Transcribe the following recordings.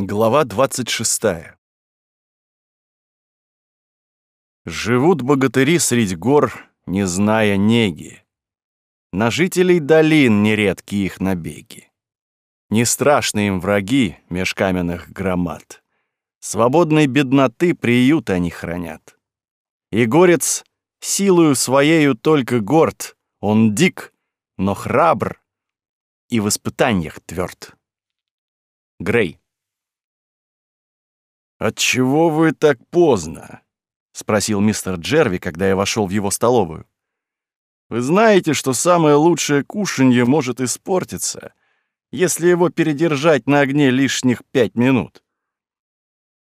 Глава 26. Живут богатыри средь гор, не зная неги. На жителей долин нередки их набеги. Не страшны им враги межкаменных громад. Свободной бедноты приют они хранят. И горец силою своею только горд, он дик, но храбр и в испытаниях тверд. Грей. «Отчего вы так поздно?» — спросил мистер Джерви, когда я вошел в его столовую. «Вы знаете, что самое лучшее кушанье может испортиться, если его передержать на огне лишних пять минут.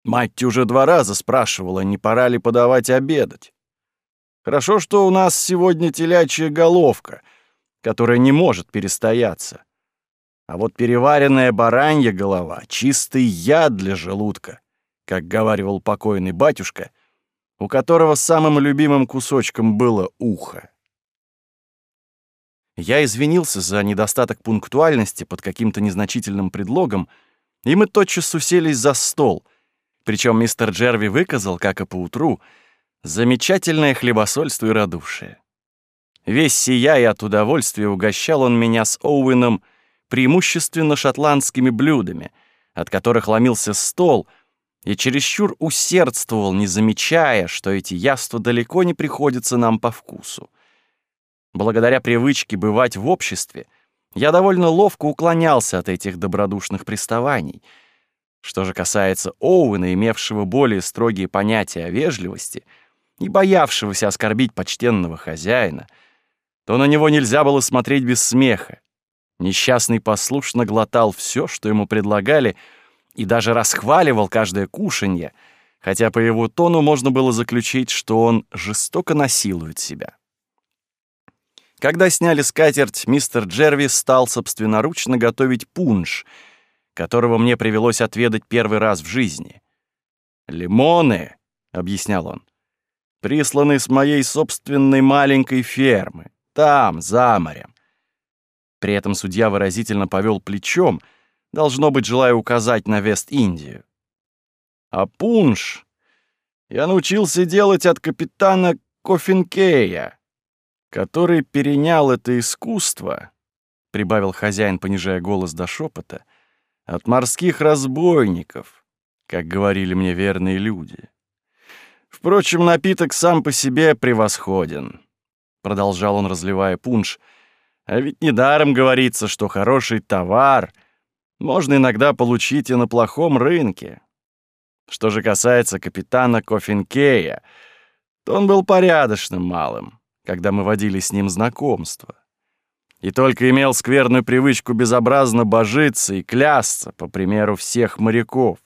Мать уже два раза спрашивала, не пора ли подавать обедать. Хорошо, что у нас сегодня телячья головка, которая не может перестояться. А вот переваренная баранья голова — чистый яд для желудка как говаривал покойный батюшка, у которого самым любимым кусочком было ухо. Я извинился за недостаток пунктуальности под каким-то незначительным предлогом, и мы тотчас уселись за стол, причем мистер Джерви выказал, как и поутру, замечательное хлебосольство и радушие. Весь сияя от удовольствия угощал он меня с Оуэном преимущественно шотландскими блюдами, от которых ломился стол — и чересчур усердствовал, не замечая, что эти яства далеко не приходятся нам по вкусу. Благодаря привычке бывать в обществе, я довольно ловко уклонялся от этих добродушных приставаний. Что же касается Оуэна, имевшего более строгие понятия о вежливости и боявшегося оскорбить почтенного хозяина, то на него нельзя было смотреть без смеха. Несчастный послушно глотал все, что ему предлагали — и даже расхваливал каждое кушанье, хотя по его тону можно было заключить, что он жестоко насилует себя. Когда сняли скатерть, мистер Джервис стал собственноручно готовить пунш, которого мне привелось отведать первый раз в жизни. «Лимоны», — объяснял он, — «присланы с моей собственной маленькой фермы, там, за морем». При этом судья выразительно повел плечом — Должно быть, желая указать на Вест-Индию. А пунш я научился делать от капитана Кофинкея, который перенял это искусство, прибавил хозяин, понижая голос до шепота, от морских разбойников, как говорили мне верные люди. Впрочем, напиток сам по себе превосходен, продолжал он, разливая пунш. А ведь недаром говорится, что хороший товар — можно иногда получить и на плохом рынке. Что же касается капитана Кофинкея, то он был порядочным малым, когда мы водили с ним знакомство. И только имел скверную привычку безобразно божиться и клясться, по примеру всех моряков.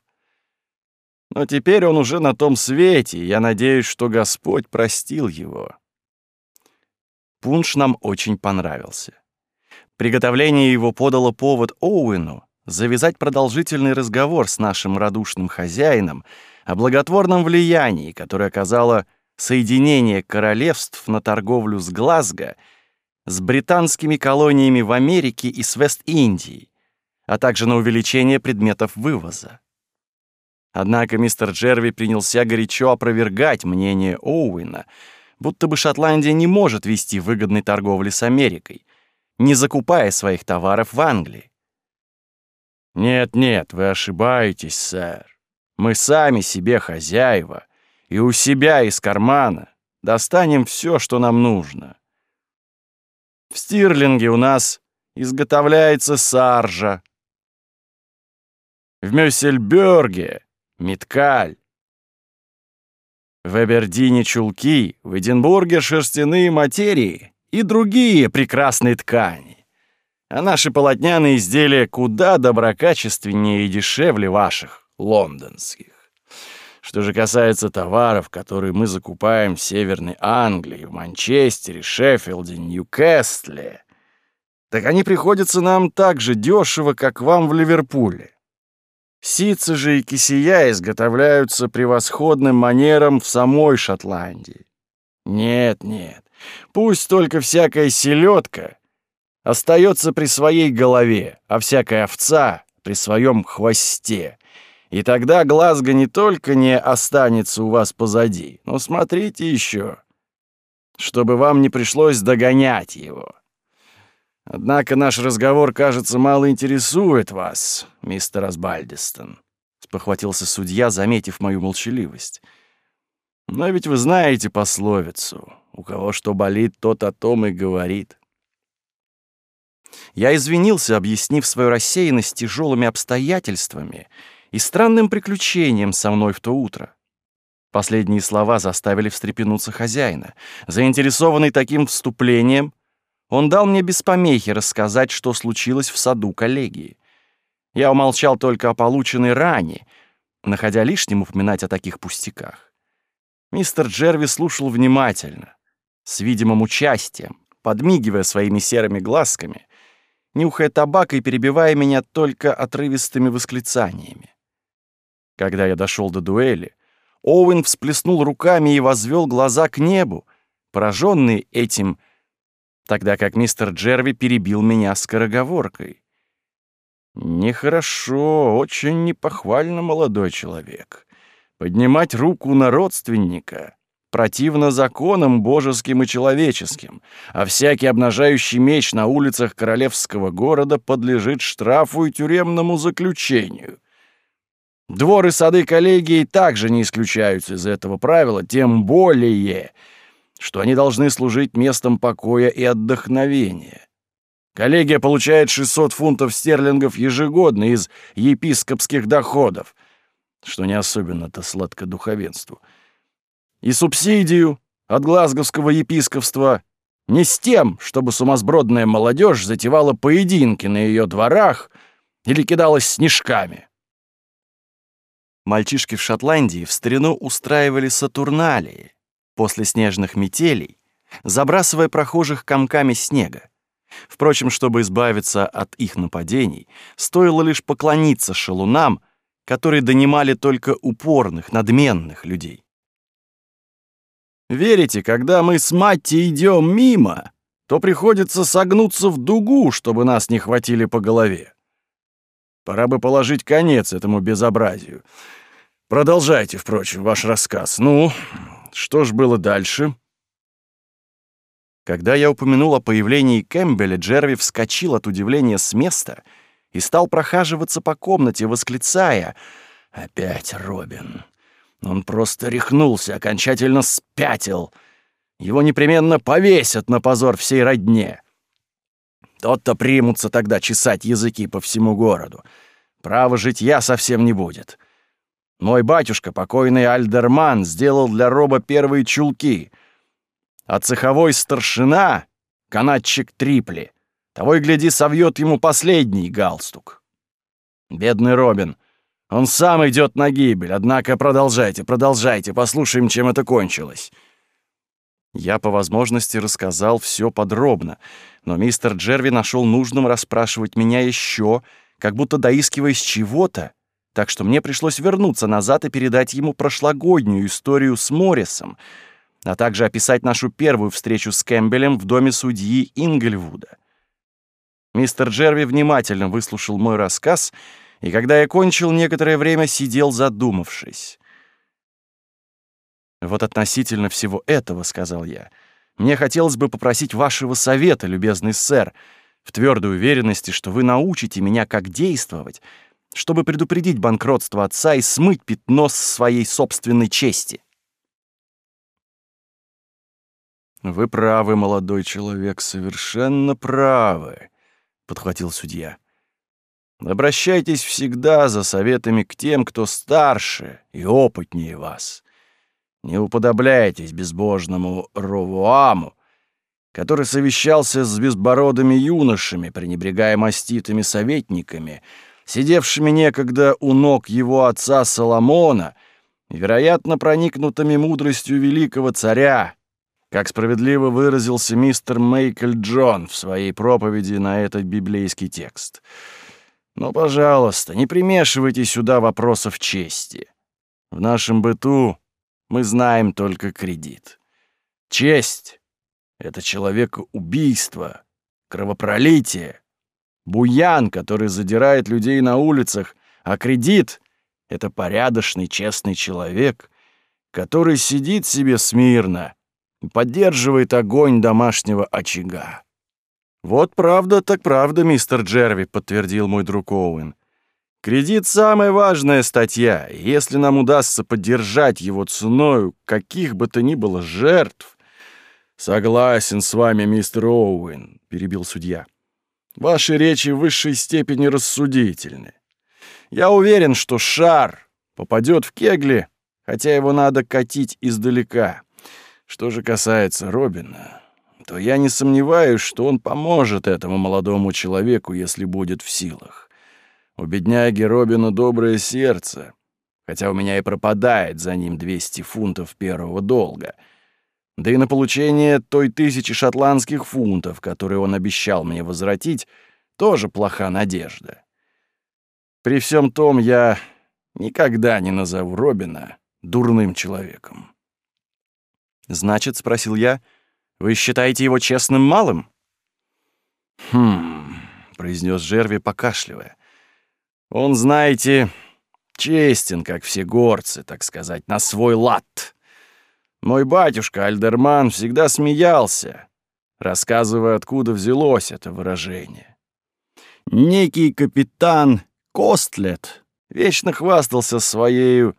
Но теперь он уже на том свете, и я надеюсь, что Господь простил его. Пунш нам очень понравился. Приготовление его подало повод Оуэну — завязать продолжительный разговор с нашим радушным хозяином о благотворном влиянии, которое оказало соединение королевств на торговлю с Глазго, с британскими колониями в Америке и с Вест-Индией, а также на увеличение предметов вывоза. Однако мистер Джерви принялся горячо опровергать мнение Оуэна, будто бы Шотландия не может вести выгодной торговли с Америкой, не закупая своих товаров в Англии. «Нет-нет, вы ошибаетесь, сэр. Мы сами себе хозяева, и у себя из кармана достанем все, что нам нужно. В Стирлинге у нас изготовляется саржа, в Мюссельберге — меткаль, в Эбердине — чулки, в Эдинбурге — шерстяные материи и другие прекрасные ткани а наши полотняные изделия куда доброкачественнее и дешевле ваших, лондонских. Что же касается товаров, которые мы закупаем в Северной Англии, в Манчестере, Шеффилде, Ньюкасле, так они приходятся нам так же дешево, как вам в Ливерпуле. Сицы же и кисия изготовляются превосходным манером в самой Шотландии. Нет, нет, пусть только всякая селедка — остается при своей голове, а всякая овца — при своем хвосте. И тогда Глазго не только не останется у вас позади, но смотрите еще, чтобы вам не пришлось догонять его. Однако наш разговор, кажется, мало интересует вас, мистер Асбальдистон, — спохватился судья, заметив мою молчаливость. Но ведь вы знаете пословицу «У кого что болит, тот о том и говорит». Я извинился, объяснив свою рассеянность тяжелыми обстоятельствами и странным приключением со мной в то утро. Последние слова заставили встрепенуться хозяина. Заинтересованный таким вступлением, он дал мне без помехи рассказать, что случилось в саду коллегии. Я умолчал только о полученной ране, находя лишним упоминать о таких пустяках. Мистер Джерви слушал внимательно, с видимым участием, подмигивая своими серыми глазками, нюхая табак и перебивая меня только отрывистыми восклицаниями. Когда я дошел до дуэли, Оуэн всплеснул руками и возвел глаза к небу, пораженный этим, тогда как мистер Джерви перебил меня скороговоркой. «Нехорошо, очень непохвально, молодой человек, поднимать руку на родственника, противно законам божеским и человеческим, а всякий обнажающий меч на улицах королевского города подлежит штрафу и тюремному заключению. Двор и сады коллегии также не исключаются из этого правила, тем более, что они должны служить местом покоя и отдохновения. Коллегия получает 600 фунтов стерлингов ежегодно из епископских доходов, что не особенно-то сладко духовенству — и субсидию от глазговского епископства, не с тем, чтобы сумасбродная молодежь затевала поединки на ее дворах или кидалась снежками. Мальчишки в Шотландии в старину устраивали сатурналии после снежных метелей, забрасывая прохожих комками снега. Впрочем, чтобы избавиться от их нападений, стоило лишь поклониться шалунам, которые донимали только упорных, надменных людей. Верите, когда мы с Матти идем мимо, то приходится согнуться в дугу, чтобы нас не хватили по голове. Пора бы положить конец этому безобразию. Продолжайте, впрочем, ваш рассказ. Ну, что ж было дальше?» Когда я упомянул о появлении Кэмпбеля, Джерви вскочил от удивления с места и стал прохаживаться по комнате, восклицая «Опять Робин!» Он просто рехнулся, окончательно спятил. Его непременно повесят на позор всей родне. Тот-то примутся тогда чесать языки по всему городу. Право жить я совсем не будет. Мой батюшка, покойный Альдерман, сделал для Роба первые чулки. А цеховой старшина, канатчик Трипли, того и гляди, совьет ему последний галстук. Бедный Робин — он сам идет на гибель, однако продолжайте, продолжайте, послушаем, чем это кончилось». Я по возможности рассказал все подробно, но мистер Джерви нашел нужным расспрашивать меня еще, как будто доискиваясь чего-то, так что мне пришлось вернуться назад и передать ему прошлогоднюю историю с Моррисом, а также описать нашу первую встречу с Кэмпбелем в доме судьи Ингельвуда. Мистер Джерви внимательно выслушал мой рассказ — и когда я кончил, некоторое время сидел задумавшись. «Вот относительно всего этого, — сказал я, — мне хотелось бы попросить вашего совета, любезный сэр, в твердой уверенности, что вы научите меня, как действовать, чтобы предупредить банкротство отца и смыть пятно с своей собственной чести». «Вы правы, молодой человек, совершенно правы», — подхватил судья. Обращайтесь всегда за советами к тем, кто старше и опытнее вас. Не уподобляйтесь безбожному Ровуаму, который совещался с безбородыми юношами, пренебрегая маститыми советниками, сидевшими некогда у ног его отца Соломона, вероятно, проникнутыми мудростью великого царя, как справедливо выразился мистер Мейкл Джон в своей проповеди на этот библейский текст — но, пожалуйста, не примешивайте сюда вопросов чести. В нашем быту мы знаем только кредит. Честь — это человекоубийство, кровопролитие, буян, который задирает людей на улицах, а кредит — это порядочный, честный человек, который сидит себе смирно и поддерживает огонь домашнего очага. «Вот правда так правда, мистер Джерви», — подтвердил мой друг Оуэн. «Кредит — самая важная статья. Если нам удастся поддержать его ценою каких бы то ни было жертв...» «Согласен с вами, мистер Оуэн», — перебил судья. «Ваши речи в высшей степени рассудительны. Я уверен, что шар попадет в кегли, хотя его надо катить издалека. Что же касается Робина...» то я не сомневаюсь, что он поможет этому молодому человеку, если будет в силах. У бедняги Робина доброе сердце, хотя у меня и пропадает за ним 200 фунтов первого долга, да и на получение той тысячи шотландских фунтов, которые он обещал мне возвратить, тоже плоха надежда. При всем том я никогда не назову Робина дурным человеком. «Значит, — спросил я, — вы считаете его честным малым?» «Хм...» — произнес Жерви, покашливая. «Он, знаете, честен, как все горцы, так сказать, на свой лад. Мой батюшка Альдерман всегда смеялся, рассказывая, откуда взялось это выражение. Некий капитан Костлет вечно хвастался своей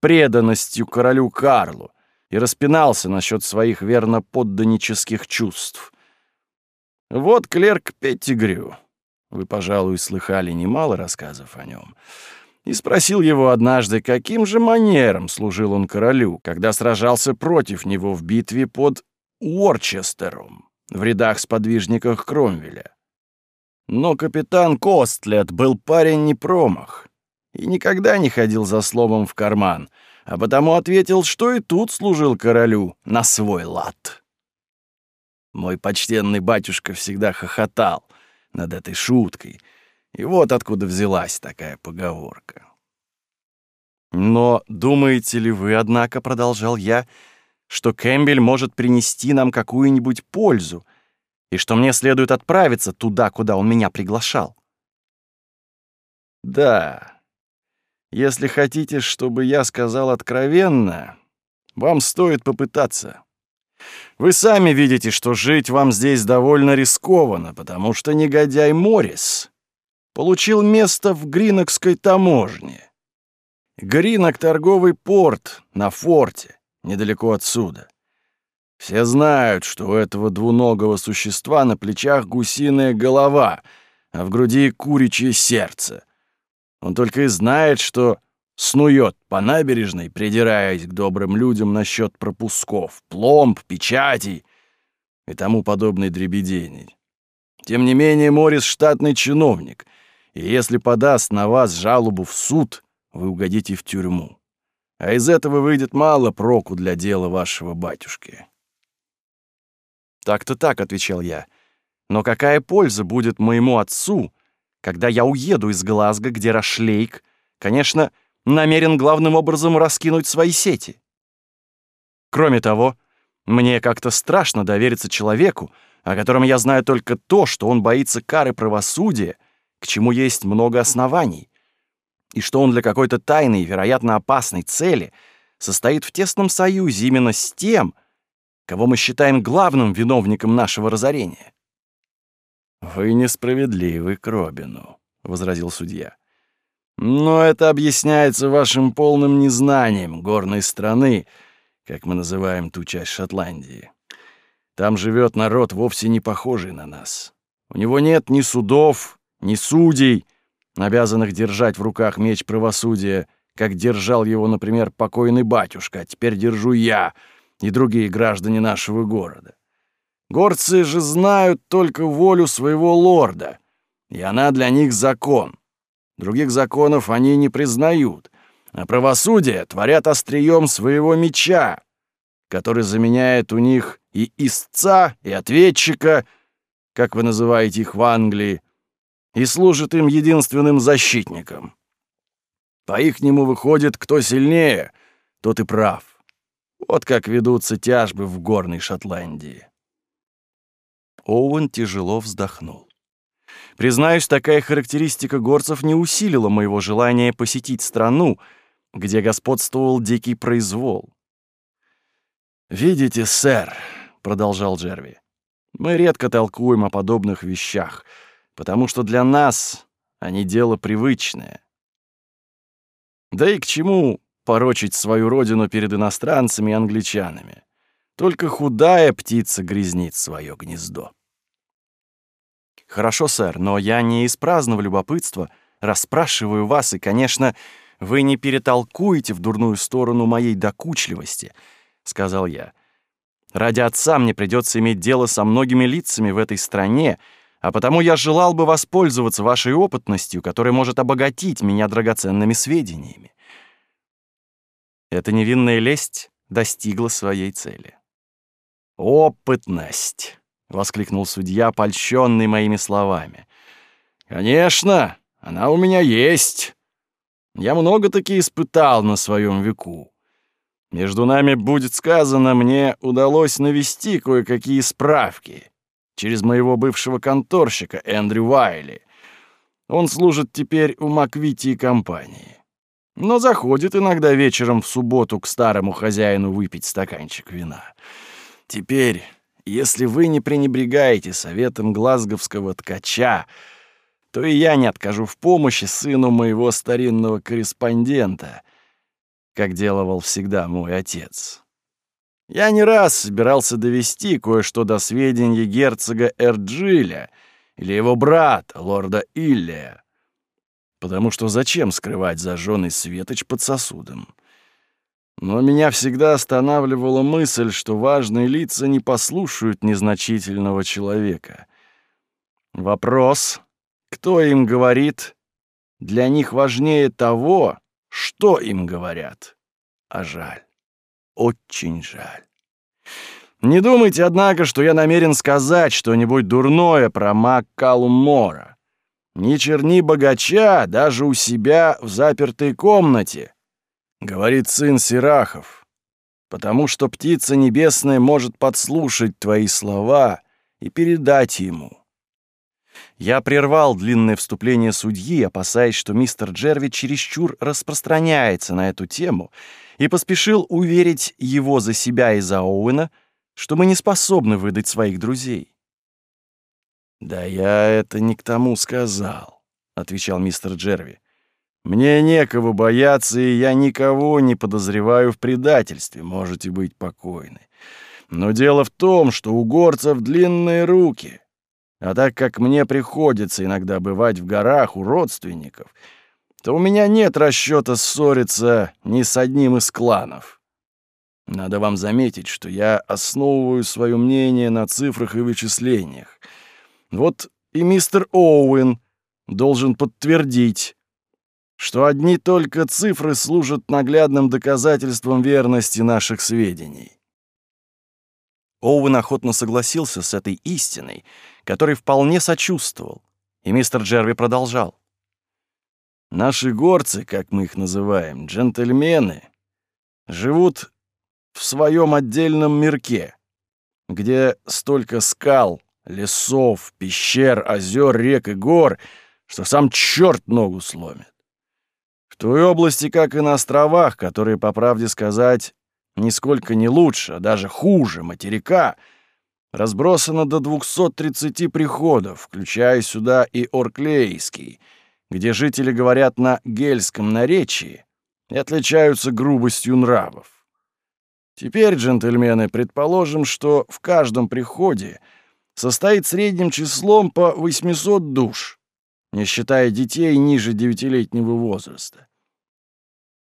преданностью королю Карлу, и распинался насчет своих верно-подданических чувств. Вот клерк Петтигрю. Вы, пожалуй, слыхали немало рассказов о нем. И спросил его однажды, каким же манером служил он королю, когда сражался против него в битве под Уорчестером в рядах сподвижников Кромвеля. Но капитан Костлет был парень не промах и никогда не ходил за словом в карман, а потому ответил, что и тут служил королю на свой лад. Мой почтенный батюшка всегда хохотал над этой шуткой, и вот откуда взялась такая поговорка. «Но думаете ли вы, однако, — продолжал я, — что Кэмпбель может принести нам какую-нибудь пользу, и что мне следует отправиться туда, куда он меня приглашал?» «Да», если хотите, чтобы я сказал откровенно, вам стоит попытаться. Вы сами видите, что жить вам здесь довольно рискованно, потому что негодяй Морис получил место в Гринокской таможне. Гринок — торговый порт на форте, недалеко отсюда. Все знают, что у этого двуногого существа на плечах гусиная голова, а в груди куричье сердце — он только и знает, что снует по набережной, придираясь к добрым людям насчет пропусков, пломб, печатей и тому подобной дребедени. Тем не менее, Морис — штатный чиновник, и если подаст на вас жалобу в суд, вы угодите в тюрьму. А из этого выйдет мало проку для дела вашего батюшки. «Так-то так», — отвечал я. «Но какая польза будет моему отцу, когда я уеду из Глазго, где Рашлейк, конечно, намерен главным образом раскинуть свои сети. Кроме того, мне как-то страшно довериться человеку, о котором я знаю только то, что он боится кары правосудия, к чему есть много оснований, и что он для какой-то тайной и, вероятно, опасной цели состоит в тесном союзе именно с тем, кого мы считаем главным виновником нашего разорения. «Вы несправедливы к Робину», — возразил судья. «Но это объясняется вашим полным незнанием горной страны, как мы называем ту часть Шотландии. Там живет народ, вовсе не похожий на нас. У него нет ни судов, ни судей, обязанных держать в руках меч правосудия, как держал его, например, покойный батюшка, а теперь держу я и другие граждане нашего города. Горцы же знают только волю своего лорда, и она для них закон. Других законов они не признают, а правосудие творят острием своего меча, который заменяет у них и истца, и ответчика, как вы называете их в Англии, и служит им единственным защитником. По-ихнему выходит, кто сильнее, тот и прав. Вот как ведутся тяжбы в горной Шотландии. Оуэн тяжело вздохнул. Признаюсь, такая характеристика горцев не усилила моего желания посетить страну, где господствовал дикий произвол. «Видите, сэр», — продолжал Джерви, — «мы редко толкуем о подобных вещах, потому что для нас они дело привычное. Да и к чему порочить свою родину перед иностранцами и англичанами? Только худая птица грязнит свое гнездо. Хорошо, сэр, но я не из праздного любопытства расспрашиваю вас, и, конечно, вы не перетолкуете в дурную сторону моей докучливости, сказал я. Ради отца мне придется иметь дело со многими лицами в этой стране, а потому я желал бы воспользоваться вашей опытностью, которая может обогатить меня драгоценными сведениями. Эта невинная лесть достигла своей цели. «Опытность!» — воскликнул судья, польщенный моими словами. «Конечно, она у меня есть. Я много-таки испытал на своем веку. Между нами, будет сказано, мне удалось навести кое-какие справки через моего бывшего конторщика Эндрю Вайли. Он служит теперь у Маквити и компании. Но заходит иногда вечером в субботу к старому хозяину выпить стаканчик вина». Теперь, если вы не пренебрегаете советом глазговского ткача, то и я не откажу в помощи сыну моего старинного корреспондента, как делал всегда мой отец. Я не раз собирался довести кое-что до сведения герцога Эрджиля или его брата, лорда Иллия, потому что зачем скрывать зажженный светоч под сосудом? Но меня всегда останавливала мысль, что важные лица не послушают незначительного человека. Вопрос, кто им говорит, для них важнее того, что им говорят. А жаль, очень жаль. Не думайте, однако, что я намерен сказать что-нибудь дурное про Маккалу Мора. Не черни богача даже у себя в запертой комнате говорит сын Сирахов, потому что птица небесная может подслушать твои слова и передать ему. Я прервал длинное вступление судьи, опасаясь, что мистер Джерви чересчур распространяется на эту тему, и поспешил уверить его за себя и за Оуэна, что мы не способны выдать своих друзей. «Да я это не к тому сказал», — отвечал мистер Джерви. Мне некого бояться, и я никого не подозреваю в предательстве, можете быть покойны. Но дело в том, что у горцев длинные руки. А так как мне приходится иногда бывать в горах у родственников, то у меня нет расчета ссориться ни с одним из кланов. Надо вам заметить, что я основываю свое мнение на цифрах и вычислениях. Вот и мистер Оуэн должен подтвердить, что одни только цифры служат наглядным доказательством верности наших сведений. Оуэн охотно согласился с этой истиной, которой вполне сочувствовал, и мистер Джерви продолжал. «Наши горцы, как мы их называем, джентльмены, живут в своем отдельном мирке, где столько скал, лесов, пещер, озер, рек и гор, что сам черт ногу сломит. В той области, как и на островах, которые, по правде сказать, нисколько не лучше, а даже хуже материка, разбросано до 230 приходов, включая сюда и Орклейский, где жители говорят на гельском наречии и отличаются грубостью нравов. Теперь, джентльмены, предположим, что в каждом приходе состоит средним числом по 800 душ — не считая детей ниже девятилетнего возраста.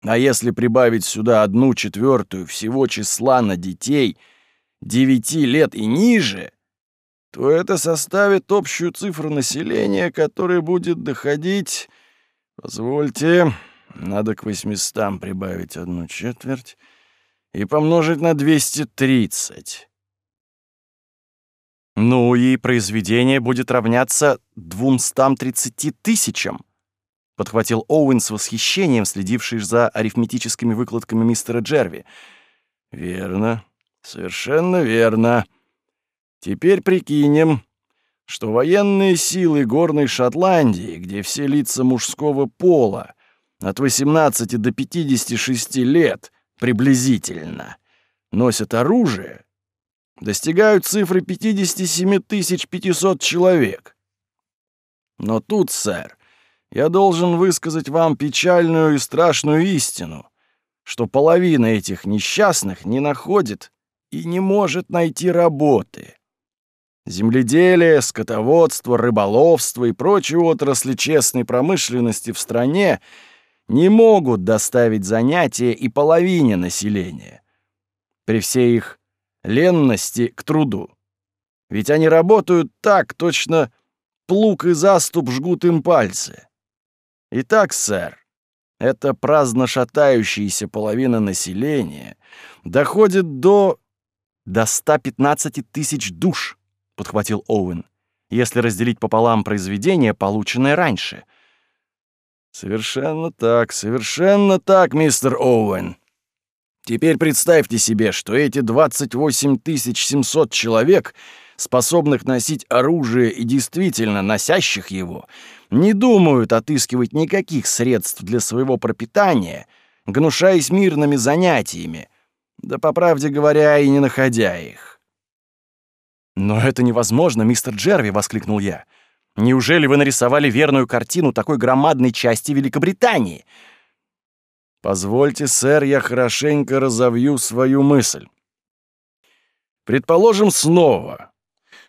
А если прибавить сюда одну четвертую всего числа на детей девяти лет и ниже, то это составит общую цифру населения, которая будет доходить, позвольте, надо к 800 прибавить одну четверть и помножить на 230. Ну и произведение будет равняться 230 тысячам, подхватил Оуэн с восхищением, следивший за арифметическими выкладками мистера Джерви. Верно, совершенно верно. Теперь прикинем, что военные силы Горной Шотландии, где все лица мужского пола, от 18 до 56 лет приблизительно, носят оружие, достигают цифры 57 500 человек. Но тут, сэр, я должен высказать вам печальную и страшную истину, что половина этих несчастных не находит и не может найти работы. Земледелие, скотоводство, рыболовство и прочие отрасли честной промышленности в стране не могут доставить занятия и половине населения. При всей их ленности к труду. Ведь они работают так, точно плуг и заступ жгут им пальцы. Итак, сэр, эта праздно шатающаяся половина населения доходит до... «До 115 тысяч душ», — подхватил Оуэн, «если разделить пополам произведение, полученное раньше». «Совершенно так, совершенно так, мистер Оуэн», Теперь представьте себе, что эти 28 700 человек, способных носить оружие и действительно носящих его, не думают отыскивать никаких средств для своего пропитания, гнушаясь мирными занятиями, да, по правде говоря, и не находя их. «Но это невозможно, мистер Джерви!» — воскликнул я. «Неужели вы нарисовали верную картину такой громадной части Великобритании?» Позвольте, сэр, я хорошенько разовью свою мысль. Предположим снова,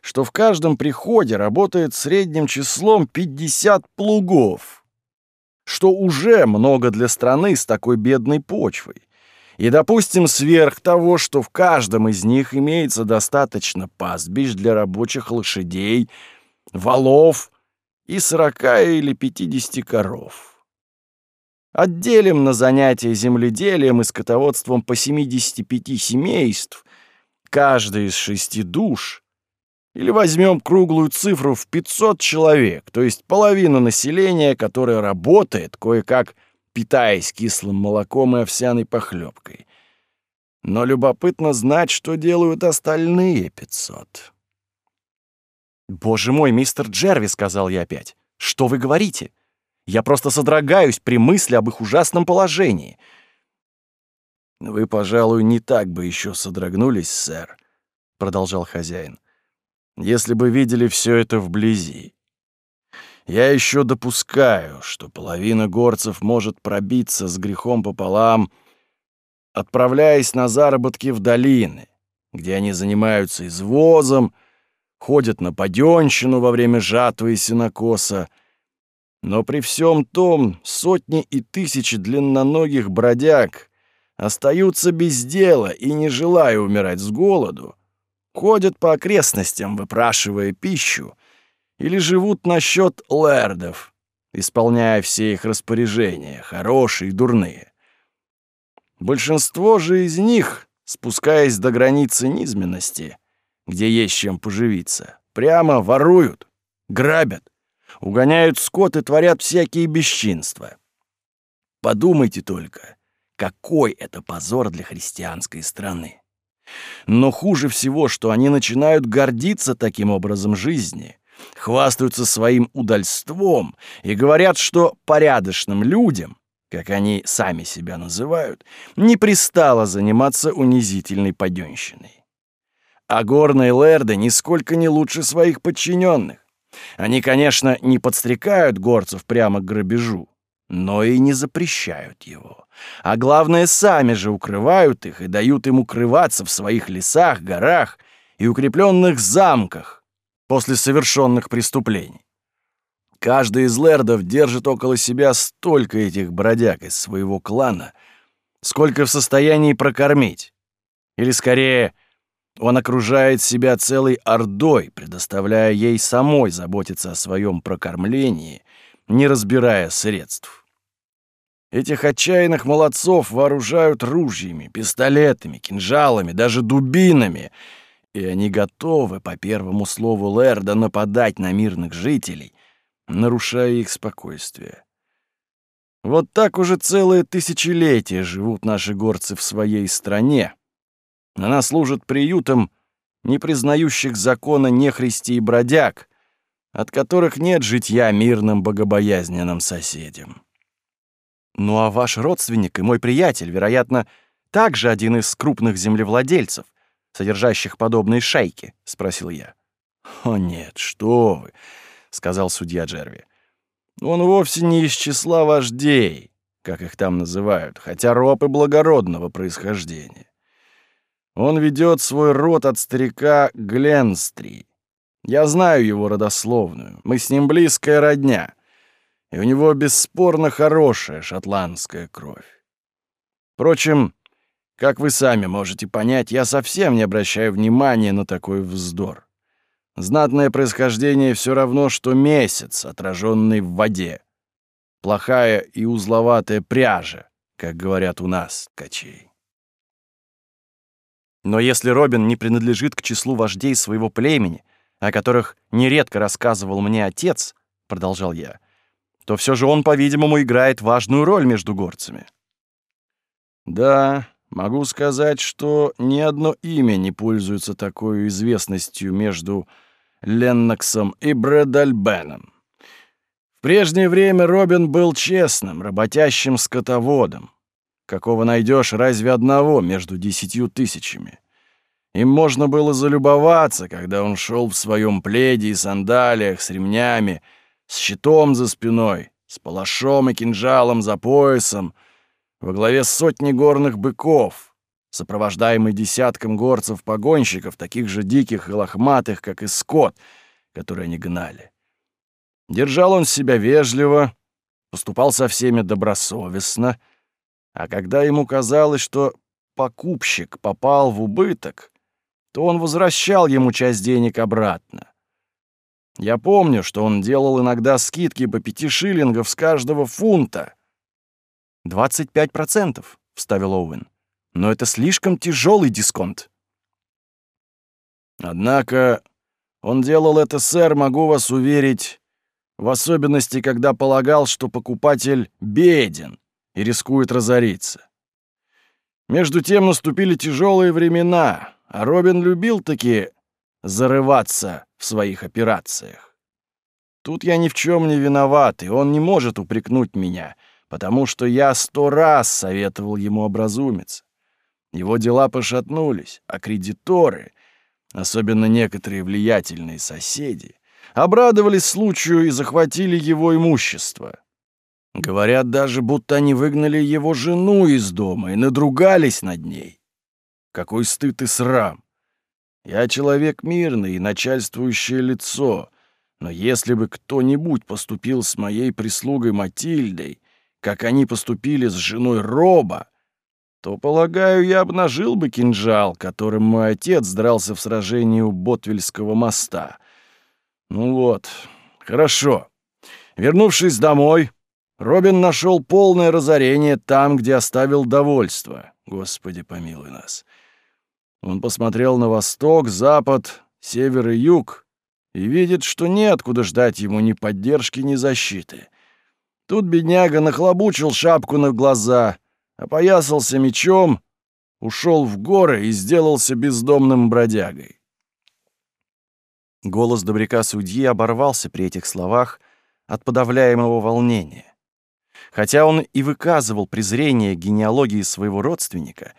что в каждом приходе работает средним числом 50 плугов, что уже много для страны с такой бедной почвой. И, допустим, сверх того, что в каждом из них имеется достаточно пастбищ для рабочих лошадей, валов и 40 или 50 коров. Отделим на занятия земледелием и скотоводством по 75 семейств, каждый из шести душ, или возьмем круглую цифру в 500 человек, то есть половину населения, которое работает, кое-как питаясь кислым молоком и овсяной похлебкой. Но любопытно знать, что делают остальные 500. «Боже мой, мистер Джерви», — сказал я опять, — «что вы говорите?» Я просто содрогаюсь при мысли об их ужасном положении. Вы, пожалуй, не так бы еще содрогнулись, сэр, продолжал хозяин. Если бы видели все это вблизи. Я еще допускаю, что половина горцев может пробиться с грехом пополам, отправляясь на заработки в долины, где они занимаются извозом, ходят на паденщину во время жатвы и сенокоса — но при всем том сотни и тысячи длинноногих бродяг остаются без дела и, не желая умирать с голоду, ходят по окрестностям, выпрашивая пищу, или живут на счет лэрдов, исполняя все их распоряжения, хорошие и дурные. Большинство же из них, спускаясь до границы низменности, где есть чем поживиться, прямо воруют, грабят, угоняют скот и творят всякие бесчинства. Подумайте только, какой это позор для христианской страны. Но хуже всего, что они начинают гордиться таким образом жизни, хвастаются своим удальством и говорят, что порядочным людям, как они сами себя называют, не пристало заниматься унизительной паденщиной. А горные лэрды нисколько не лучше своих подчиненных. Они, конечно, не подстрекают горцев прямо к грабежу, но и не запрещают его. А главное, сами же укрывают их и дают им укрываться в своих лесах, горах и укрепленных замках после совершенных преступлений. Каждый из лэрдов держит около себя столько этих бродяг из своего клана, сколько в состоянии прокормить. Или, скорее, он окружает себя целой ордой, предоставляя ей самой заботиться о своем прокормлении, не разбирая средств. Этих отчаянных молодцов вооружают ружьями, пистолетами, кинжалами, даже дубинами, и они готовы, по первому слову Лерда, нападать на мирных жителей, нарушая их спокойствие. Вот так уже целые тысячелетия живут наши горцы в своей стране, она служит приютом не признающих закона нехристи и бродяг, от которых нет житья мирным богобоязненным соседям. Ну а ваш родственник и мой приятель, вероятно, также один из крупных землевладельцев, содержащих подобные шайки, спросил я. О нет, что вы, сказал судья Джерви. Он вовсе не из числа вождей, как их там называют, хотя роб и благородного происхождения. Он ведет свой род от старика Гленстри. Я знаю его родословную. Мы с ним близкая родня. И у него бесспорно хорошая шотландская кровь. Впрочем, как вы сами можете понять, я совсем не обращаю внимания на такой вздор. Знатное происхождение все равно, что месяц, отраженный в воде. Плохая и узловатая пряжа, как говорят у нас, ткачей. Но если Робин не принадлежит к числу вождей своего племени, о которых нередко рассказывал мне отец, — продолжал я, — то все же он, по-видимому, играет важную роль между горцами. Да, могу сказать, что ни одно имя не пользуется такой известностью между Ленноксом и Брэдальбеном. В прежнее время Робин был честным, работящим скотоводом какого найдешь разве одного между десятью тысячами. Им можно было залюбоваться, когда он шел в своем пледе и сандалиях с ремнями, с щитом за спиной, с палашом и кинжалом за поясом, во главе сотни горных быков, сопровождаемый десятком горцев-погонщиков, таких же диких и лохматых, как и скот, которые они гнали. Держал он себя вежливо, поступал со всеми добросовестно — а когда ему казалось, что покупщик попал в убыток, то он возвращал ему часть денег обратно. Я помню, что он делал иногда скидки по пяти шиллингов с каждого фунта. «Двадцать пять процентов», — вставил Оуэн. «Но это слишком тяжелый дисконт». Однако он делал это, сэр, могу вас уверить, в особенности, когда полагал, что покупатель беден и рискует разориться. Между тем наступили тяжелые времена, а Робин любил таки зарываться в своих операциях. Тут я ни в чем не виноват, и он не может упрекнуть меня, потому что я сто раз советовал ему образумиться. Его дела пошатнулись, а кредиторы, особенно некоторые влиятельные соседи, обрадовались случаю и захватили его имущество — Говорят даже, будто они выгнали его жену из дома и надругались над ней. Какой стыд и срам! Я человек мирный и начальствующее лицо, но если бы кто-нибудь поступил с моей прислугой Матильдой, как они поступили с женой Роба, то, полагаю, я обнажил бы кинжал, которым мой отец дрался в сражении у Ботвельского моста. Ну вот, хорошо. Вернувшись домой, Робин нашел полное разорение там, где оставил довольство. Господи, помилуй нас. Он посмотрел на восток, запад, север и юг и видит, что неоткуда ждать ему ни поддержки, ни защиты. Тут бедняга нахлобучил шапку на глаза, опоясался мечом, ушел в горы и сделался бездомным бродягой. Голос добряка-судьи оборвался при этих словах от подавляемого волнения. Хотя он и выказывал презрение генеалогии своего родственника,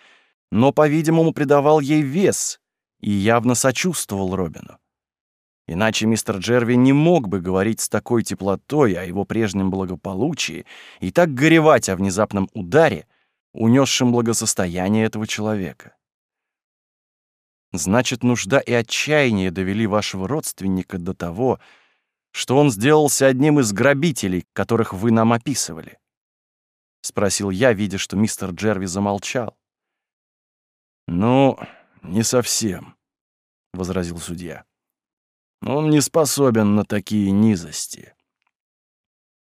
но, по-видимому, придавал ей вес и явно сочувствовал Робину. Иначе мистер Джерви не мог бы говорить с такой теплотой о его прежнем благополучии и так горевать о внезапном ударе, унесшем благосостояние этого человека. Значит, нужда и отчаяние довели вашего родственника до того, что он сделался одним из грабителей, которых вы нам описывали. — спросил я, видя, что мистер Джерви замолчал. «Ну, не совсем», — возразил судья. «Он не способен на такие низости».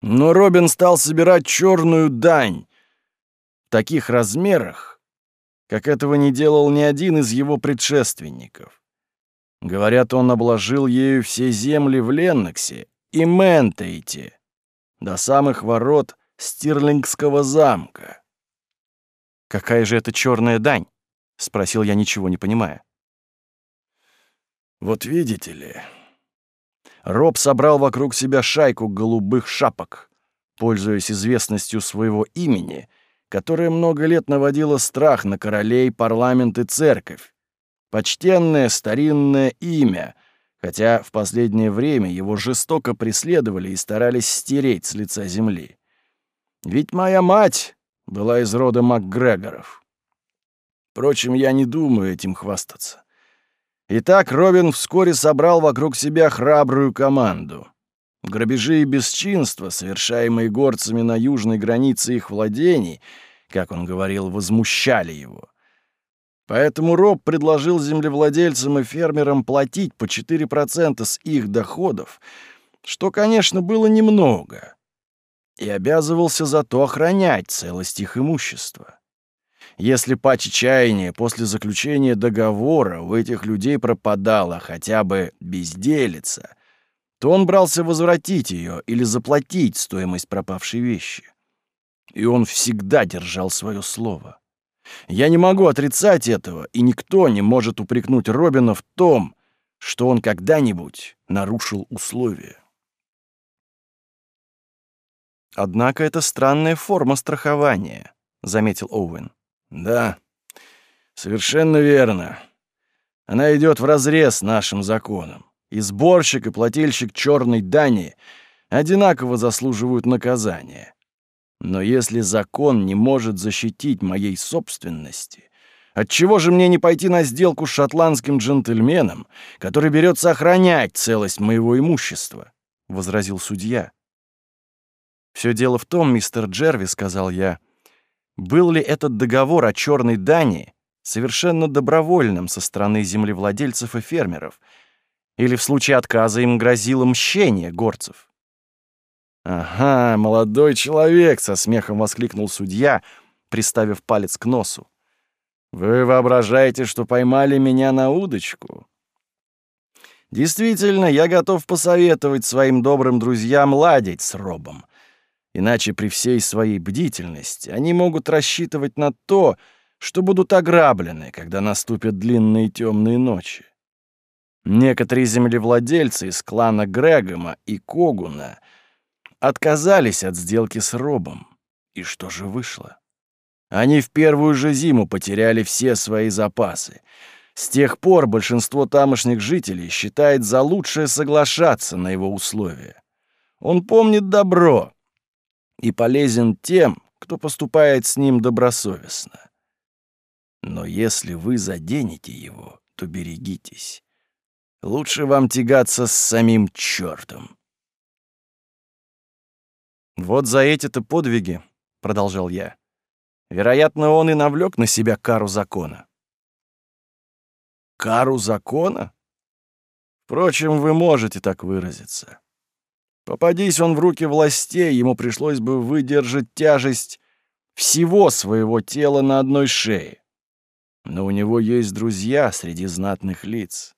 Но Робин стал собирать черную дань в таких размерах, как этого не делал ни один из его предшественников. Говорят, он обложил ею все земли в Ленноксе и Ментейте, до самых ворот Стирлингского замка. «Какая же это черная дань?» — спросил я, ничего не понимая. «Вот видите ли...» Роб собрал вокруг себя шайку голубых шапок, пользуясь известностью своего имени, которое много лет наводило страх на королей, парламент и церковь. Почтенное старинное имя, хотя в последнее время его жестоко преследовали и старались стереть с лица земли. Ведь моя мать была из рода МакГрегоров. Впрочем, я не думаю этим хвастаться. Итак, Робин вскоре собрал вокруг себя храбрую команду. Грабежи и бесчинства, совершаемые горцами на южной границе их владений, как он говорил, возмущали его. Поэтому Роб предложил землевладельцам и фермерам платить по 4% с их доходов, что, конечно, было немного — и обязывался зато охранять целость их имущества. Если по чаяния после заключения договора у этих людей пропадала хотя бы безделица, то он брался возвратить ее или заплатить стоимость пропавшей вещи. И он всегда держал свое слово. Я не могу отрицать этого, и никто не может упрекнуть Робина в том, что он когда-нибудь нарушил условия. Однако это странная форма страхования, заметил Оуэн. Да. Совершенно верно. Она идет идёт вразрез нашим законам. И сборщик, и плательщик черной дани одинаково заслуживают наказания. Но если закон не может защитить моей собственности, от чего же мне не пойти на сделку с шотландским джентльменом, который берется охранять целость моего имущества? возразил судья. «Все дело в том, мистер Джерви, — сказал я, — был ли этот договор о черной Дании совершенно добровольным со стороны землевладельцев и фермеров, или в случае отказа им грозило мщение горцев?» «Ага, молодой человек!» — со смехом воскликнул судья, приставив палец к носу. «Вы воображаете, что поймали меня на удочку?» «Действительно, я готов посоветовать своим добрым друзьям ладить с Робом. Иначе при всей своей бдительности они могут рассчитывать на то, что будут ограблены, когда наступят длинные темные ночи. Некоторые землевладельцы из клана Грегома и Когуна отказались от сделки с Робом. И что же вышло? Они в первую же зиму потеряли все свои запасы. С тех пор большинство тамошних жителей считает за лучшее соглашаться на его условия. Он помнит добро, и полезен тем, кто поступает с ним добросовестно. Но если вы заденете его, то берегитесь. Лучше вам тягаться с самим чёртом. «Вот за эти-то подвиги», — продолжал я, — «вероятно, он и навлёк на себя кару закона». «Кару закона? Впрочем, вы можете так выразиться. Попадись он в руки властей, ему пришлось бы выдержать тяжесть всего своего тела на одной шее. Но у него есть друзья среди знатных лиц.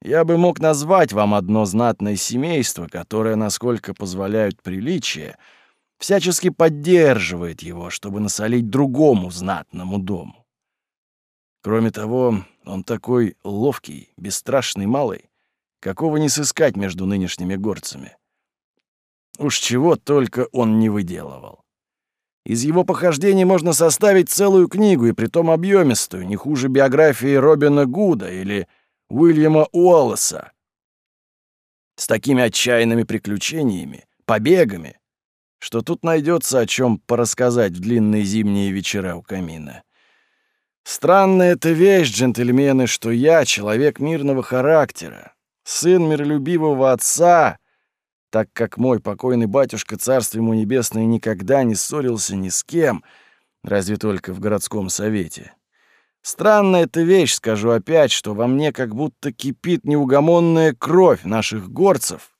Я бы мог назвать вам одно знатное семейство, которое, насколько позволяют приличия, всячески поддерживает его, чтобы насолить другому знатному дому. Кроме того, он такой ловкий, бесстрашный малый, какого не сыскать между нынешними горцами. Уж чего только он не выделывал. Из его похождений можно составить целую книгу, и притом объемистую, не хуже биографии Робина Гуда или Уильяма Уоллеса. С такими отчаянными приключениями, побегами, что тут найдется о чем порассказать в длинные зимние вечера у камина. Странная эта вещь, джентльмены, что я — человек мирного характера, сын миролюбивого отца — так как мой покойный батюшка, царство ему небесное, никогда не ссорился ни с кем, разве только в городском совете. Странная эта вещь, скажу опять, что во мне как будто кипит неугомонная кровь наших горцев,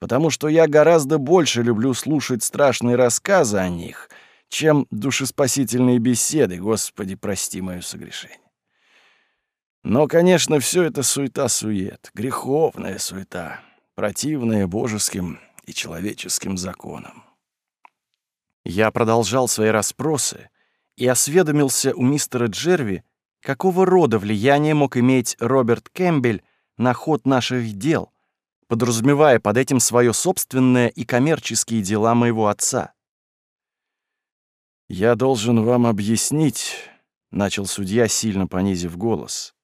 потому что я гораздо больше люблю слушать страшные рассказы о них, чем душеспасительные беседы, Господи, прости мое согрешение. Но, конечно, все это суета-сует, греховная суета противное божеским и человеческим законам. Я продолжал свои расспросы и осведомился у мистера Джерви, какого рода влияние мог иметь Роберт Кэмпбель на ход наших дел, подразумевая под этим свое собственное и коммерческие дела моего отца. «Я должен вам объяснить», — начал судья, сильно понизив голос.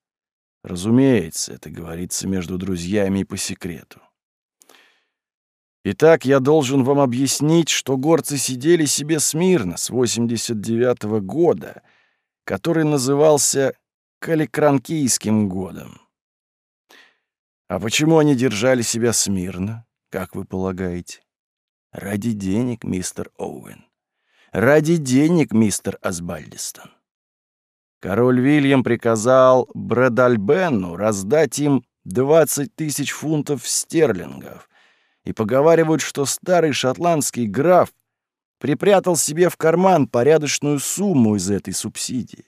«Разумеется, это говорится между друзьями и по секрету. Итак, я должен вам объяснить, что горцы сидели себе смирно с 89 -го года, который назывался Каликранкийским годом. А почему они держали себя смирно, как вы полагаете? Ради денег, мистер Оуэн. Ради денег, мистер Асбальдистон. Король Вильям приказал Брэдальбену раздать им 20 тысяч фунтов стерлингов — и поговаривают, что старый шотландский граф припрятал себе в карман порядочную сумму из этой субсидии.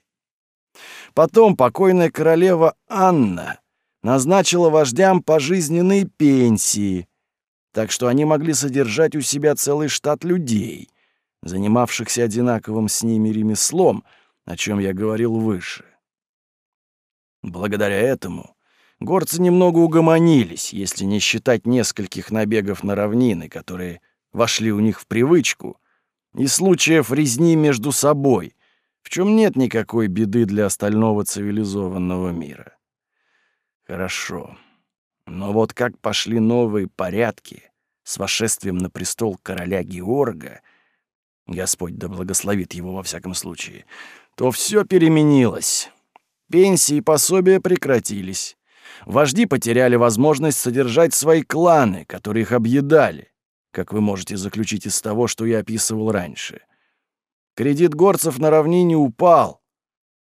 Потом покойная королева Анна назначила вождям пожизненные пенсии, так что они могли содержать у себя целый штат людей, занимавшихся одинаковым с ними ремеслом, о чем я говорил выше. Благодаря этому горцы немного угомонились, если не считать нескольких набегов на равнины, которые вошли у них в привычку, и случаев резни между собой, в чем нет никакой беды для остального цивилизованного мира. Хорошо. Но вот как пошли новые порядки с вошествием на престол короля Георга, Господь да благословит его во всяком случае, то все переменилось. Пенсии и пособия прекратились. Вожди потеряли возможность содержать свои кланы, которые их объедали, как вы можете заключить из того, что я описывал раньше. Кредит горцев на равнине упал.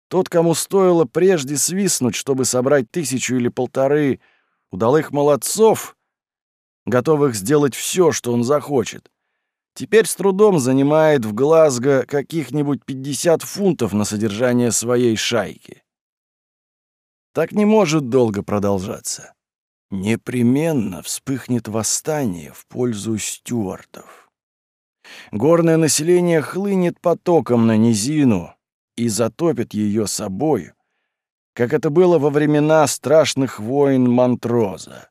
Тот, кому стоило прежде свистнуть, чтобы собрать тысячу или полторы удалых молодцов, готовых сделать все, что он захочет, теперь с трудом занимает в Глазго каких-нибудь 50 фунтов на содержание своей шайки. Так не может долго продолжаться. Непременно вспыхнет восстание в пользу стюартов. Горное население хлынет потоком на низину и затопит ее собою, как это было во времена страшных войн Монтроза.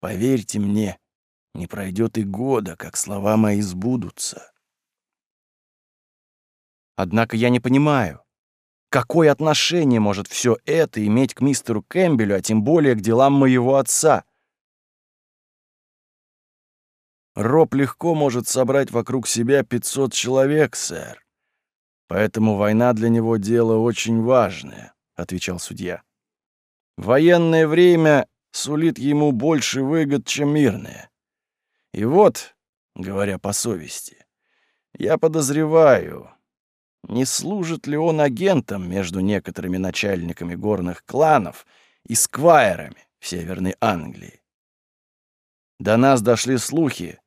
Поверьте мне, не пройдет и года, как слова мои сбудутся. Однако я не понимаю, Какое отношение может все это иметь к мистеру Кэмпбелю, а тем более к делам моего отца? Роб легко может собрать вокруг себя 500 человек, сэр. Поэтому война для него дело очень важное, — отвечал судья. Военное время сулит ему больше выгод, чем мирное. И вот, говоря по совести, я подозреваю, не служит ли он агентом между некоторыми начальниками горных кланов и сквайрами в Северной Англии. До нас дошли слухи,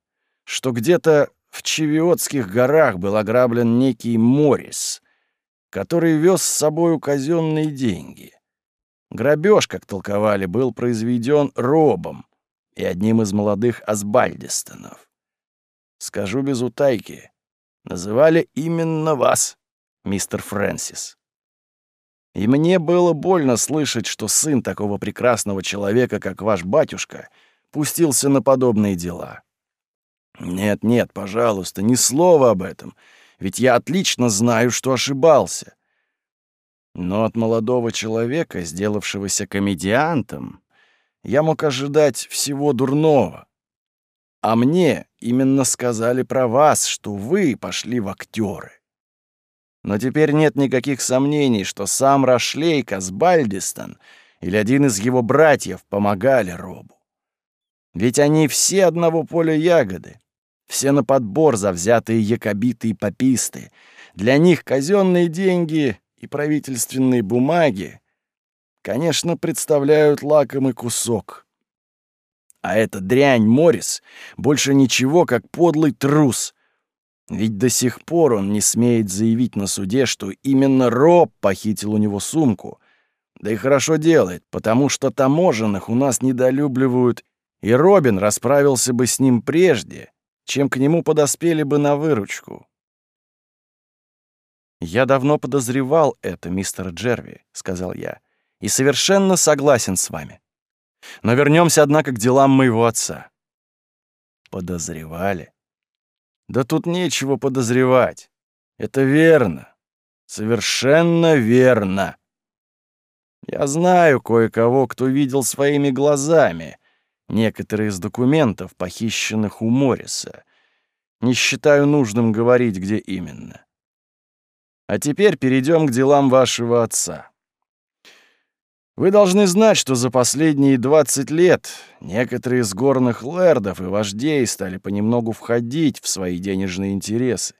что где-то в Чевиотских горах был ограблен некий Морис, который вез с собой казенные деньги. Грабеж, как толковали, был произведен робом и одним из молодых Асбальдистонов. Скажу без утайки, называли именно вас мистер Фрэнсис. И мне было больно слышать, что сын такого прекрасного человека, как ваш батюшка, пустился на подобные дела. Нет, нет, пожалуйста, ни слова об этом, ведь я отлично знаю, что ошибался. Но от молодого человека, сделавшегося комедиантом, я мог ожидать всего дурного. А мне именно сказали про вас, что вы пошли в актеры. Но теперь нет никаких сомнений, что сам Рашлейка с Бальдистон или один из его братьев помогали Робу. Ведь они все одного поля ягоды, все на подбор завзятые якобиты и пописты. Для них казенные деньги и правительственные бумаги, конечно, представляют лакомый кусок. А эта дрянь Морис больше ничего, как подлый трус — ведь до сих пор он не смеет заявить на суде, что именно Роб похитил у него сумку. Да и хорошо делает, потому что таможенных у нас недолюбливают, и Робин расправился бы с ним прежде, чем к нему подоспели бы на выручку. «Я давно подозревал это, мистер Джерви», — сказал я, — «и совершенно согласен с вами. Но вернемся, однако, к делам моего отца». «Подозревали?» Да тут нечего подозревать. Это верно. Совершенно верно. Я знаю кое-кого, кто видел своими глазами некоторые из документов, похищенных у Мориса. Не считаю нужным говорить, где именно. А теперь перейдем к делам вашего отца. Вы должны знать, что за последние 20 лет некоторые из горных лэрдов и вождей стали понемногу входить в свои денежные интересы.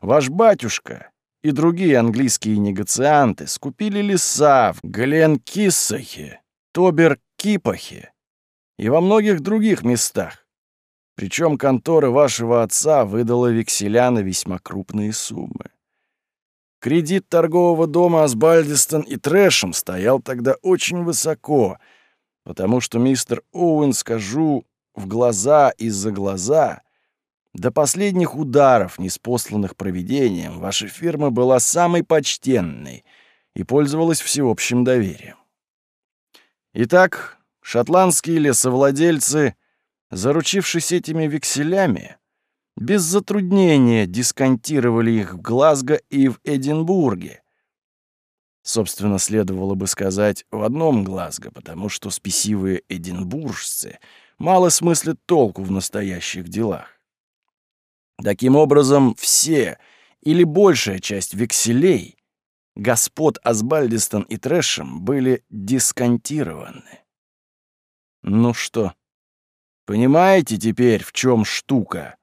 Ваш батюшка и другие английские негацианты скупили леса в Гленкиссахе, Тоберкипахе и во многих других местах. Причем контора вашего отца выдала векселя на весьма крупные суммы. Кредит торгового дома Асбальдистон и Трэшем стоял тогда очень высоко, потому что мистер Оуэн, скажу, в глаза и за глаза, до последних ударов, неспосланных проведением ваша фирма была самой почтенной и пользовалась всеобщим доверием. Итак, шотландские лесовладельцы, заручившись этими векселями, без затруднения дисконтировали их в Глазго и в Эдинбурге. Собственно, следовало бы сказать в одном Глазго, потому что спесивые эдинбуржцы мало смыслят толку в настоящих делах. Таким образом, все или большая часть векселей господ Асбальдистон и Трэшем были дисконтированы. Ну что, понимаете теперь, в чем штука?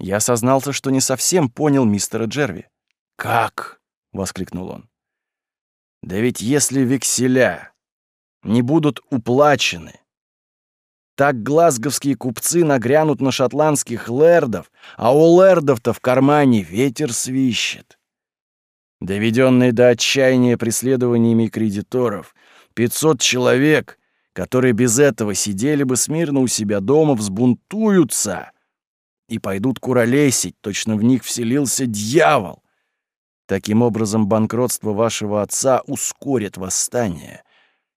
Я сознался, что не совсем понял мистера Джерви. «Как?» — воскликнул он. «Да ведь если векселя не будут уплачены, так глазговские купцы нагрянут на шотландских лэрдов, а у лэрдов-то в кармане ветер свищет. Доведенные до отчаяния преследованиями кредиторов, 500 человек, которые без этого сидели бы смирно у себя дома, взбунтуются» и пойдут куролесить, точно в них вселился дьявол. Таким образом, банкротство вашего отца ускорит восстание,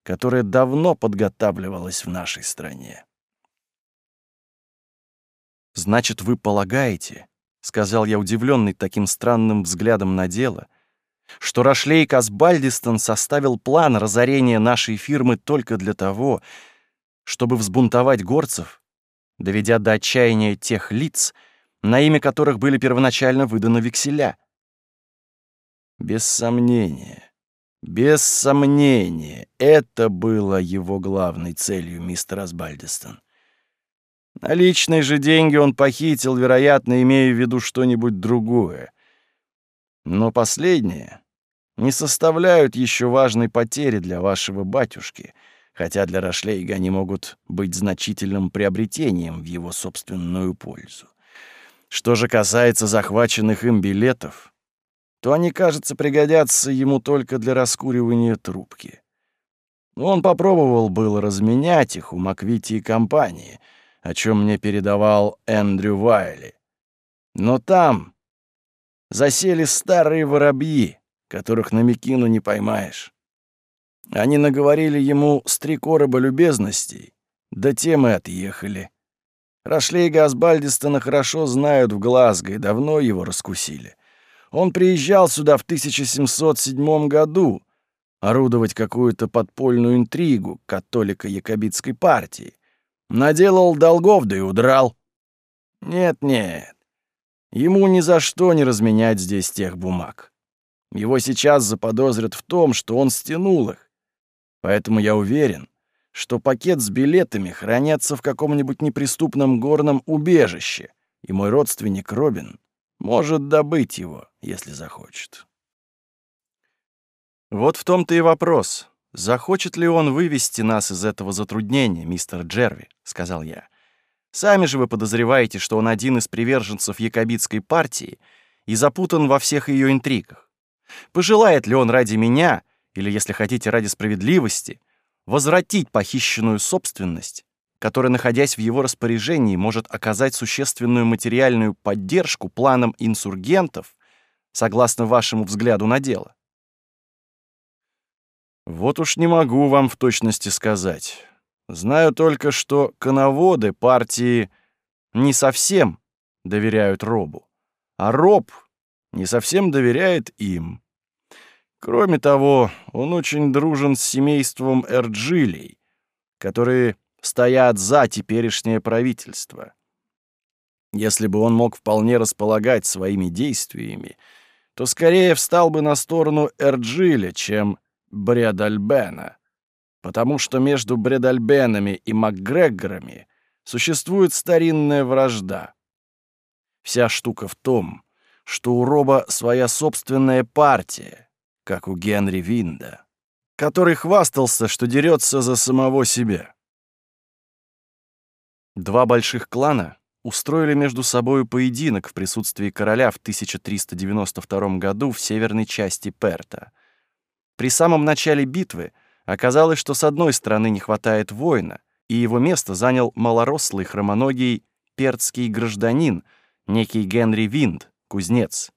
которое давно подготавливалось в нашей стране. «Значит, вы полагаете, — сказал я, удивленный таким странным взглядом на дело, — что Рашлейк Асбальдистон составил план разорения нашей фирмы только для того, чтобы взбунтовать горцев доведя до отчаяния тех лиц, на имя которых были первоначально выданы векселя. Без сомнения, без сомнения, это было его главной целью, мистер Асбальдистон. Наличные же деньги он похитил, вероятно, имея в виду что-нибудь другое. Но последние не составляют еще важной потери для вашего батюшки — хотя для Рашлейга они могут быть значительным приобретением в его собственную пользу. Что же касается захваченных им билетов, то они, кажется, пригодятся ему только для раскуривания трубки. Он попробовал было разменять их у Маквити и компании, о чем мне передавал Эндрю Вайли. Но там засели старые воробьи, которых на Микину не поймаешь. Они наговорили ему с три короба любезностей, да тем и отъехали. Рашлейга Асбальдистона хорошо знают в Глазго и давно его раскусили. Он приезжал сюда в 1707 году орудовать какую-то подпольную интригу католико-якобитской партии. Наделал долгов, да и удрал. Нет-нет, ему ни за что не разменять здесь тех бумаг. Его сейчас заподозрят в том, что он стянул их, Поэтому я уверен, что пакет с билетами хранятся в каком-нибудь неприступном горном убежище, и мой родственник Робин может добыть его, если захочет. Вот в том-то и вопрос. Захочет ли он вывести нас из этого затруднения, мистер Джерви, сказал я. Сами же вы подозреваете, что он один из приверженцев якобитской партии и запутан во всех ее интригах. Пожелает ли он ради меня или, если хотите, ради справедливости, возвратить похищенную собственность, которая, находясь в его распоряжении, может оказать существенную материальную поддержку планам инсургентов, согласно вашему взгляду на дело? Вот уж не могу вам в точности сказать. Знаю только, что коноводы партии не совсем доверяют Робу, а Роб не совсем доверяет им. Кроме того, он очень дружен с семейством Эрджилей, которые стоят за теперешнее правительство. Если бы он мог вполне располагать своими действиями, то скорее встал бы на сторону Эрджиля, чем Бредальбена, потому что между Бредальбенами и Макгрегорами существует старинная вражда. Вся штука в том, что у Роба своя собственная партия, как у Генри Винда, который хвастался, что дерется за самого себя. Два больших клана устроили между собой поединок в присутствии короля в 1392 году в северной части Перта. При самом начале битвы оказалось, что с одной стороны не хватает воина, и его место занял малорослый хромоногий пертский гражданин, некий Генри Винд, кузнец.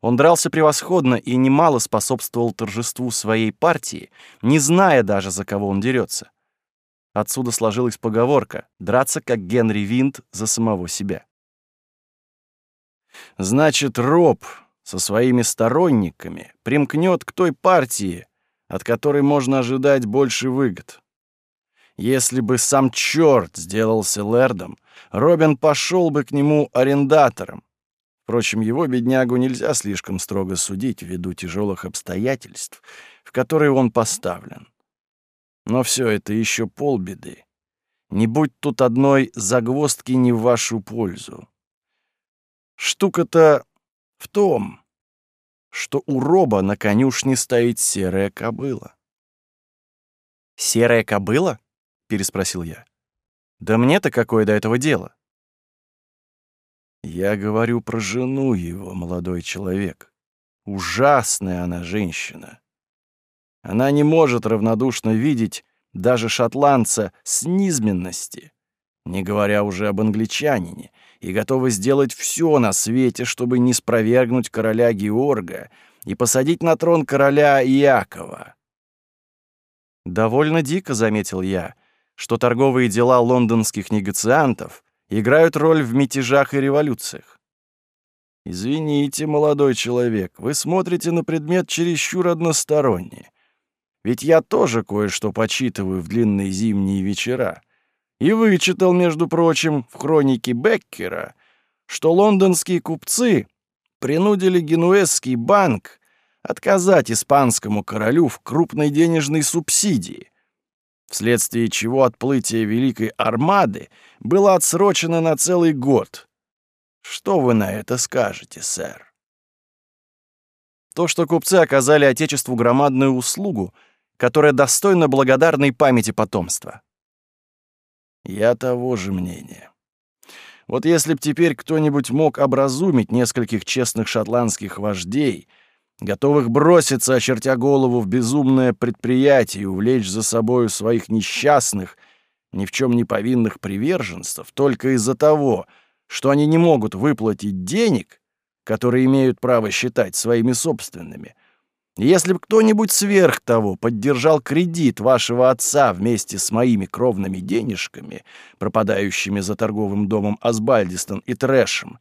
Он дрался превосходно и немало способствовал торжеству своей партии, не зная даже, за кого он дерется. Отсюда сложилась поговорка «драться, как Генри Винт, за самого себя». Значит, Роб со своими сторонниками примкнет к той партии, от которой можно ожидать больше выгод. Если бы сам черт сделался лэрдом, Робин пошел бы к нему арендатором, Впрочем, его, беднягу, нельзя слишком строго судить ввиду тяжелых обстоятельств, в которые он поставлен. Но все это еще полбеды. Не будь тут одной загвоздки не в вашу пользу. Штука-то в том, что у Роба на конюшне стоит серая кобыла. «Серая кобыла?» — переспросил я. «Да мне-то какое до этого дело?» Я говорю про жену его, молодой человек. Ужасная она женщина. Она не может равнодушно видеть даже шотландца с низменности, не говоря уже об англичанине, и готова сделать все на свете, чтобы не спровергнуть короля Георга и посадить на трон короля Якова. Довольно дико заметил я, что торговые дела лондонских негациантов — играют роль в мятежах и революциях. Извините, молодой человек, вы смотрите на предмет чересчур односторонне. Ведь я тоже кое-что почитываю в длинные зимние вечера. И вычитал, между прочим, в хронике Беккера, что лондонские купцы принудили генуэзский банк отказать испанскому королю в крупной денежной субсидии — вследствие чего отплытие Великой Армады было отсрочено на целый год. Что вы на это скажете, сэр? То, что купцы оказали Отечеству громадную услугу, которая достойна благодарной памяти потомства. Я того же мнения. Вот если б теперь кто-нибудь мог образумить нескольких честных шотландских вождей — готовых броситься, очертя голову в безумное предприятие и увлечь за собою своих несчастных, ни в чем не повинных приверженцев, только из-за того, что они не могут выплатить денег, которые имеют право считать своими собственными. Если бы кто-нибудь сверх того поддержал кредит вашего отца вместе с моими кровными денежками, пропадающими за торговым домом Асбальдистон и Трэшем,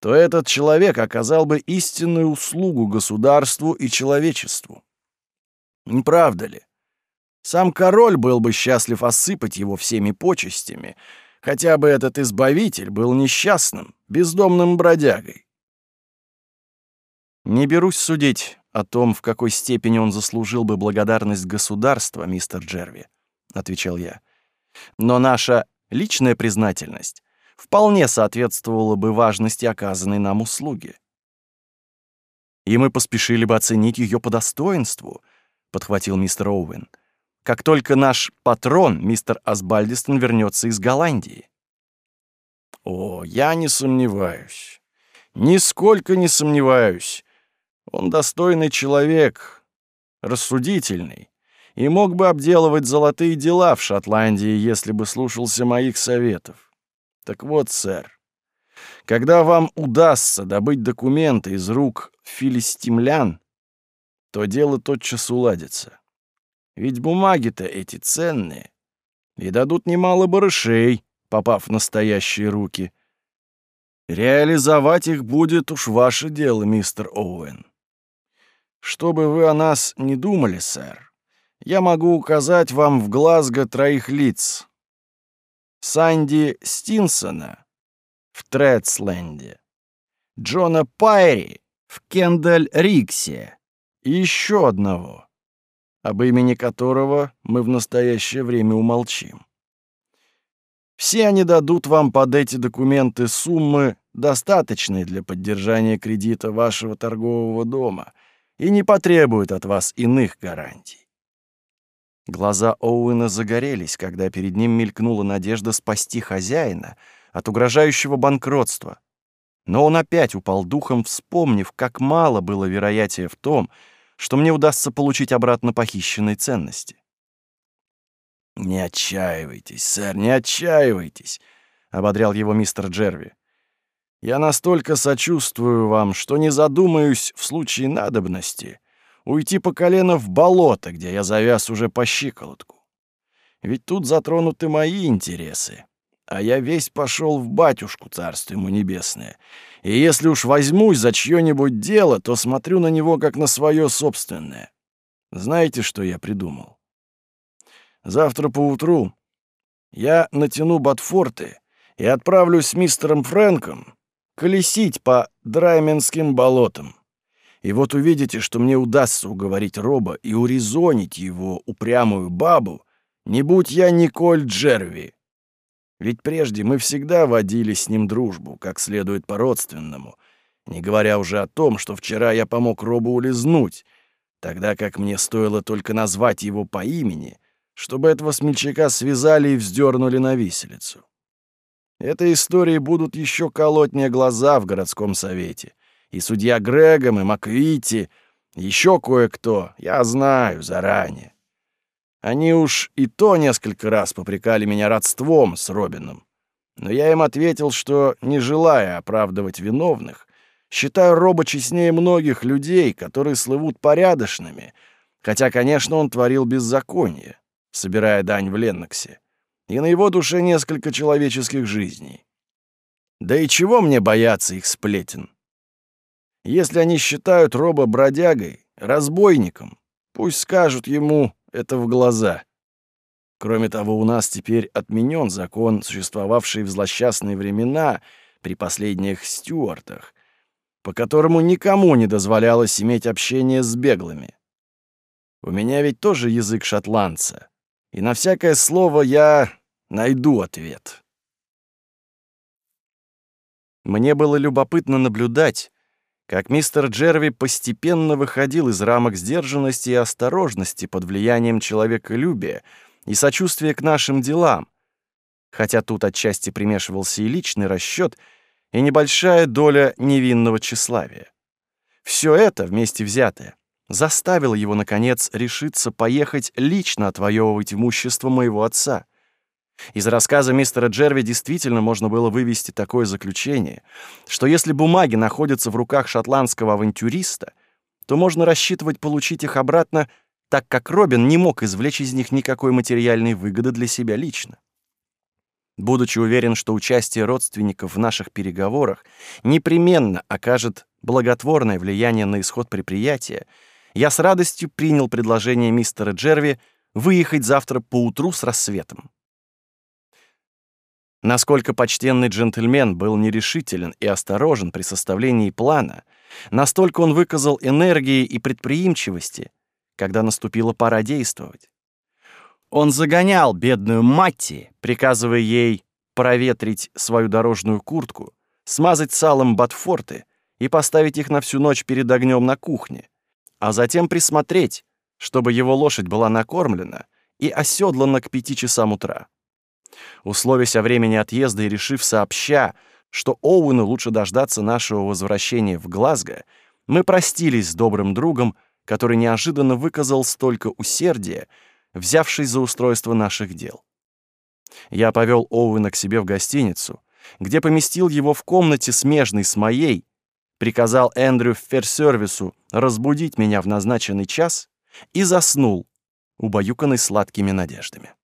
то этот человек оказал бы истинную услугу государству и человечеству. Не правда ли? Сам король был бы счастлив осыпать его всеми почестями, хотя бы этот избавитель был несчастным, бездомным бродягой. Не берусь судить о том, в какой степени он заслужил бы благодарность государства, мистер Джерви, отвечал я. Но наша личная признательность вполне соответствовало бы важности оказанной нам услуги. «И мы поспешили бы оценить ее по достоинству», — подхватил мистер Оуэн, «как только наш патрон, мистер Асбальдистон, вернется из Голландии». «О, я не сомневаюсь. Нисколько не сомневаюсь. Он достойный человек, рассудительный, и мог бы обделывать золотые дела в Шотландии, если бы слушался моих советов. Так вот, сэр, когда вам удастся добыть документы из рук филистимлян, то дело тотчас уладится. Ведь бумаги-то эти ценные и дадут немало барышей, попав в настоящие руки. Реализовать их будет уж ваше дело, мистер Оуэн. Что бы вы о нас не думали, сэр, я могу указать вам в Глазго троих лиц, Санди Стинсона в Тредсленде, Джона Пайри в Кендаль-Риксе и еще одного, об имени которого мы в настоящее время умолчим. Все они дадут вам под эти документы суммы, достаточные для поддержания кредита вашего торгового дома, и не потребуют от вас иных гарантий. Глаза Оуэна загорелись, когда перед ним мелькнула надежда спасти хозяина от угрожающего банкротства. Но он опять упал духом, вспомнив, как мало было вероятия в том, что мне удастся получить обратно похищенные ценности. «Не отчаивайтесь, сэр, не отчаивайтесь», — ободрял его мистер Джерви. «Я настолько сочувствую вам, что не задумаюсь в случае надобности» уйти по колено в болото, где я завяз уже по щиколотку. Ведь тут затронуты мои интересы. А я весь пошел в батюшку, царство ему небесное. И если уж возьмусь за чье-нибудь дело, то смотрю на него как на свое собственное. Знаете, что я придумал? Завтра поутру я натяну ботфорты и отправлюсь с мистером Фрэнком колесить по Драйменским болотам. И вот увидите, что мне удастся уговорить Роба и урезонить его упрямую бабу, не будь я Николь Джерви. Ведь прежде мы всегда водили с ним дружбу, как следует по-родственному, не говоря уже о том, что вчера я помог Робу улизнуть, тогда как мне стоило только назвать его по имени, чтобы этого смельчака связали и вздернули на виселицу. Этой истории будут еще колоть мне глаза в городском совете и судья Грегом, и Маквити, еще кое-кто, я знаю заранее. Они уж и то несколько раз попрекали меня родством с Робином. Но я им ответил, что, не желая оправдывать виновных, считаю Роба честнее многих людей, которые слывут порядочными, хотя, конечно, он творил беззаконие, собирая дань в Ленноксе, и на его душе несколько человеческих жизней. Да и чего мне бояться их сплетен? Если они считают Роба бродягой, разбойником, пусть скажут ему это в глаза. Кроме того, у нас теперь отменен закон, существовавший в злосчастные времена при последних стюартах, по которому никому не дозволялось иметь общение с беглыми. У меня ведь тоже язык шотландца, и на всякое слово я найду ответ. Мне было любопытно наблюдать, как мистер Джерви постепенно выходил из рамок сдержанности и осторожности под влиянием человеколюбия и сочувствия к нашим делам, хотя тут отчасти примешивался и личный расчет, и небольшая доля невинного тщеславия. Все это, вместе взятое, заставило его, наконец, решиться поехать лично отвоевывать имущество моего отца. Из рассказа мистера Джерви действительно можно было вывести такое заключение, что если бумаги находятся в руках шотландского авантюриста, то можно рассчитывать получить их обратно, так как Робин не мог извлечь из них никакой материальной выгоды для себя лично. Будучи уверен, что участие родственников в наших переговорах непременно окажет благотворное влияние на исход предприятия, я с радостью принял предложение мистера Джерви выехать завтра поутру с рассветом. Насколько почтенный джентльмен был нерешителен и осторожен при составлении плана, настолько он выказал энергии и предприимчивости, когда наступила пора действовать. Он загонял бедную Матти, приказывая ей проветрить свою дорожную куртку, смазать салом ботфорты и поставить их на всю ночь перед огнем на кухне, а затем присмотреть, чтобы его лошадь была накормлена и оседлана к пяти часам утра. Условясь о времени отъезда и решив сообща, что Оуэну лучше дождаться нашего возвращения в Глазго, мы простились с добрым другом, который неожиданно выказал столько усердия, взявшись за устройство наших дел. Я повел Оуэна к себе в гостиницу, где поместил его в комнате, смежной с моей, приказал Эндрю Ферсервису разбудить меня в назначенный час и заснул, убаюканный сладкими надеждами.